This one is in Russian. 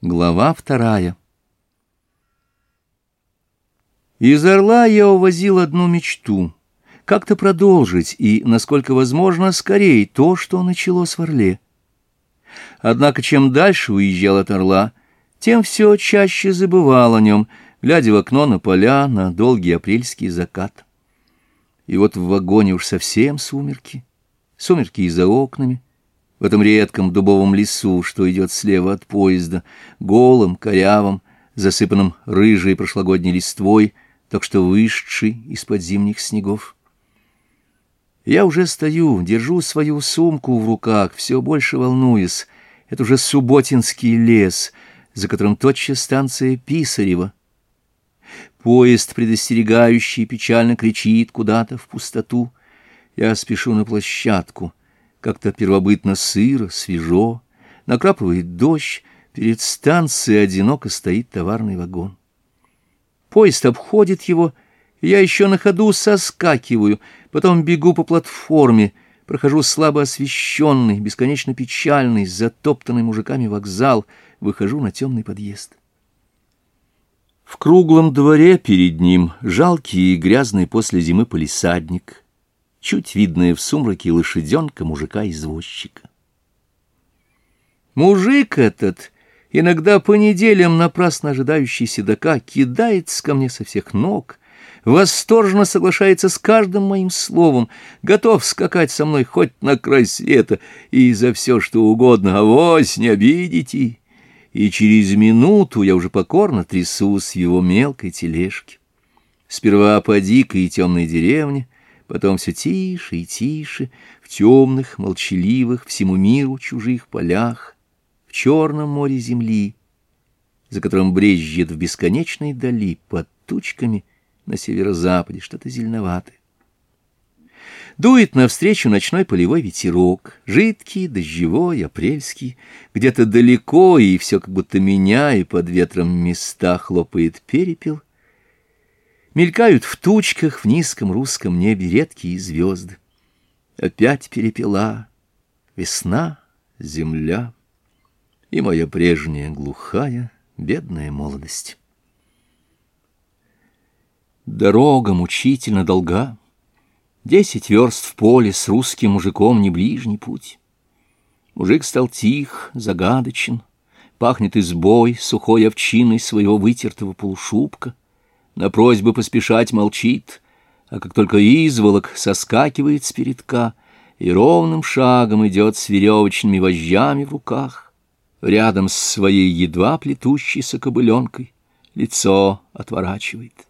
Глава вторая Из Орла я увозил одну мечту. Как-то продолжить и, насколько возможно, скорее то, что началось в Орле. Однако, чем дальше уезжал от Орла, тем все чаще забывал о нем, глядя в окно на поля, на долгий апрельский закат. И вот в вагоне уж совсем сумерки, сумерки и за окнами — в этом редком дубовом лесу, что идет слева от поезда, голым, корявым, засыпанным рыжей прошлогодней листвой, так что вышедший из-под зимних снегов. Я уже стою, держу свою сумку в руках, все больше волнуюсь. Это уже Субботинский лес, за которым тотчас станция Писарева. Поезд, предостерегающий, печально кричит куда-то в пустоту. Я спешу на площадку — как-то первобытно сыро, свежо, накрапывает дождь, перед станцией одиноко стоит товарный вагон. Поезд обходит его, я еще на ходу соскакиваю, потом бегу по платформе, прохожу слабо освещенный, бесконечно печальный, затоптанный мужиками вокзал, выхожу на темный подъезд. В круглом дворе перед ним жалкий и грязный после зимы полисадник — чуть видная в сумраке лошаденка мужика-извозчика. Мужик этот, иногда по неделям напрасно ожидающий седока, кидается ко мне со всех ног, восторженно соглашается с каждым моим словом, готов скакать со мной хоть на край света и за все что угодно, авось не обидите. И через минуту я уже покорно трясу с его мелкой тележки. Сперва по дикой и темной деревне, потом все тише и тише, в темных, молчаливых, всему миру чужих полях, в черном море земли, за которым брезжит в бесконечной дали под тучками на северо-западе что-то зеленоватое. Дует навстречу ночной полевой ветерок, жидкий, дождевой, апрельский, где-то далеко, и все как будто меня, и под ветром места хлопает перепел — Мелькают в тучках в низком русском небе редкие звезды. Опять перепела весна, земля и моя прежняя глухая, бедная молодость. Дорога мучительно долга, Десять верст в поле с русским мужиком не ближний путь. Мужик стал тих, загадочен, пахнет избой, сухой овчиной своего вытертого полушубка — на просьбы поспешать молчит, а как только изволок соскакивает с передка и ровным шагом идет с веревочными вожжами в руках, рядом с своей едва плетущейся кобыленкой, лицо отворачивает.